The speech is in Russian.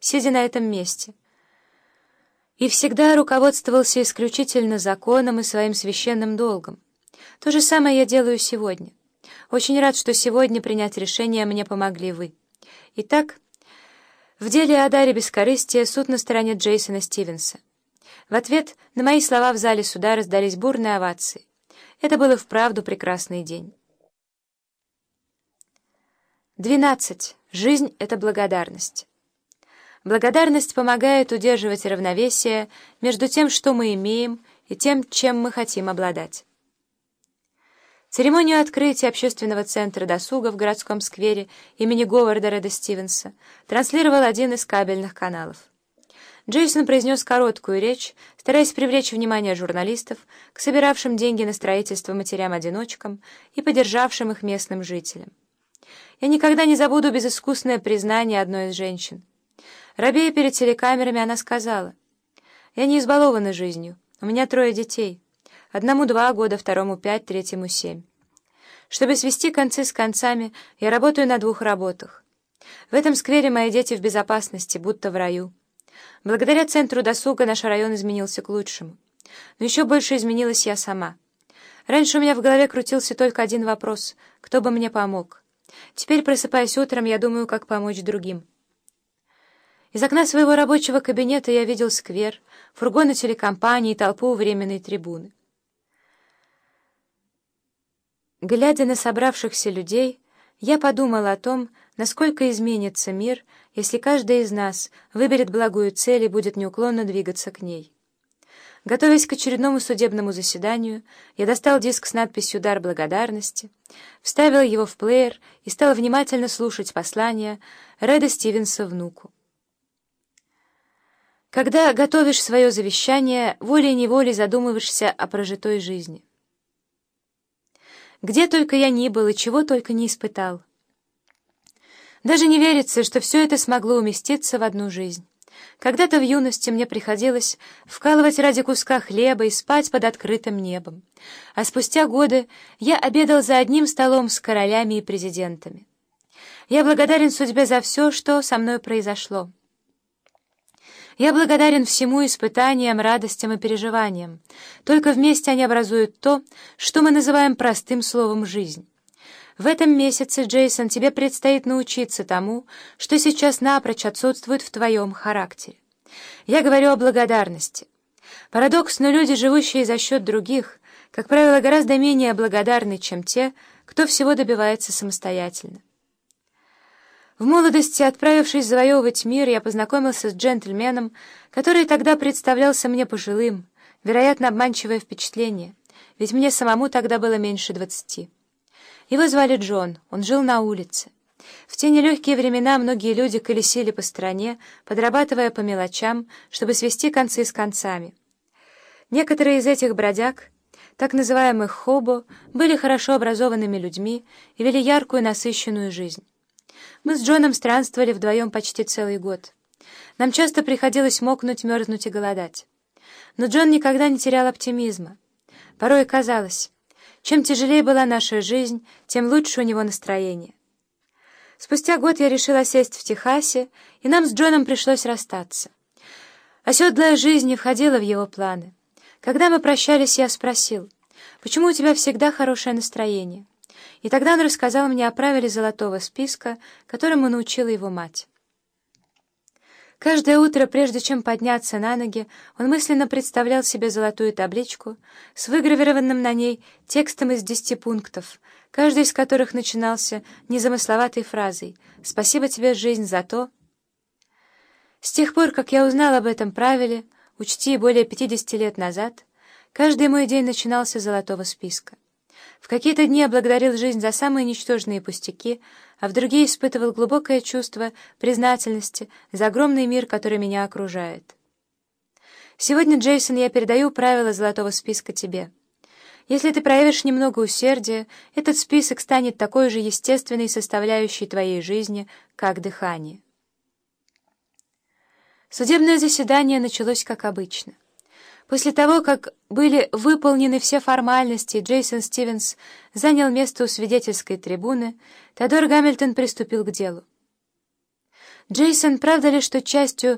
сидя на этом месте. И всегда руководствовался исключительно законом и своим священным долгом. То же самое я делаю сегодня. Очень рад, что сегодня принять решение мне помогли вы. Итак, в деле о даре бескорыстия суд на стороне Джейсона Стивенса. В ответ на мои слова в зале суда раздались бурные овации. Это был и вправду прекрасный день. 12. Жизнь — это благодарность. Благодарность помогает удерживать равновесие между тем, что мы имеем, и тем, чем мы хотим обладать. Церемонию открытия общественного центра досуга в городском сквере имени Говарда Реда Стивенса транслировал один из кабельных каналов. Джейсон произнес короткую речь, стараясь привлечь внимание журналистов к собиравшим деньги на строительство матерям-одиночкам и поддержавшим их местным жителям. Я никогда не забуду безыскусное признание одной из женщин. Робея перед телекамерами, она сказала, «Я не избалована жизнью, у меня трое детей». Одному два года, второму пять, третьему семь. Чтобы свести концы с концами, я работаю на двух работах. В этом сквере мои дети в безопасности, будто в раю. Благодаря центру досуга наш район изменился к лучшему. Но еще больше изменилась я сама. Раньше у меня в голове крутился только один вопрос — кто бы мне помог? Теперь, просыпаясь утром, я думаю, как помочь другим. Из окна своего рабочего кабинета я видел сквер, фургоны телекомпании и толпу временной трибуны. Глядя на собравшихся людей, я подумала о том, насколько изменится мир, если каждый из нас выберет благую цель и будет неуклонно двигаться к ней. Готовясь к очередному судебному заседанию, я достал диск с надписью «Дар благодарности», вставил его в плеер и стал внимательно слушать послание Реда Стивенса внуку. Когда готовишь свое завещание, волей-неволей задумываешься о прожитой жизни. Где только я ни был и чего только не испытал. Даже не верится, что все это смогло уместиться в одну жизнь. Когда-то в юности мне приходилось вкалывать ради куска хлеба и спать под открытым небом. А спустя годы я обедал за одним столом с королями и президентами. Я благодарен судьбе за все, что со мной произошло. Я благодарен всему испытаниям, радостям и переживаниям. Только вместе они образуют то, что мы называем простым словом «жизнь». В этом месяце, Джейсон, тебе предстоит научиться тому, что сейчас напрочь отсутствует в твоем характере. Я говорю о благодарности. Парадокс, но люди, живущие за счет других, как правило, гораздо менее благодарны, чем те, кто всего добивается самостоятельно. В молодости, отправившись завоевывать мир, я познакомился с джентльменом, который тогда представлялся мне пожилым, вероятно, обманчивое впечатление, ведь мне самому тогда было меньше двадцати. Его звали Джон, он жил на улице. В те нелегкие времена многие люди колесили по стране, подрабатывая по мелочам, чтобы свести концы с концами. Некоторые из этих бродяг, так называемых хобо, были хорошо образованными людьми и вели яркую насыщенную жизнь. Мы с Джоном странствовали вдвоем почти целый год. Нам часто приходилось мокнуть, мерзнуть и голодать. Но Джон никогда не терял оптимизма. Порой казалось, чем тяжелее была наша жизнь, тем лучше у него настроение. Спустя год я решила сесть в Техасе, и нам с Джоном пришлось расстаться. Оседлая жизнь не входила в его планы. Когда мы прощались, я спросил, «Почему у тебя всегда хорошее настроение?» И тогда он рассказал мне о правиле золотого списка, которому научила его мать. Каждое утро, прежде чем подняться на ноги, он мысленно представлял себе золотую табличку с выгравированным на ней текстом из десяти пунктов, каждый из которых начинался незамысловатой фразой «Спасибо тебе, жизнь, за то». С тех пор, как я узнал об этом правиле, учти более 50 лет назад, каждый мой день начинался с золотого списка. В какие-то дни я благодарил жизнь за самые ничтожные пустяки, а в другие испытывал глубокое чувство признательности за огромный мир, который меня окружает. Сегодня, Джейсон, я передаю правила золотого списка тебе. Если ты проявишь немного усердия, этот список станет такой же естественной составляющей твоей жизни, как дыхание. Судебное заседание началось как обычно. После того, как были выполнены все формальности, Джейсон Стивенс занял место у свидетельской трибуны, Теодор Гамильтон приступил к делу. Джейсон, правда ли, что частью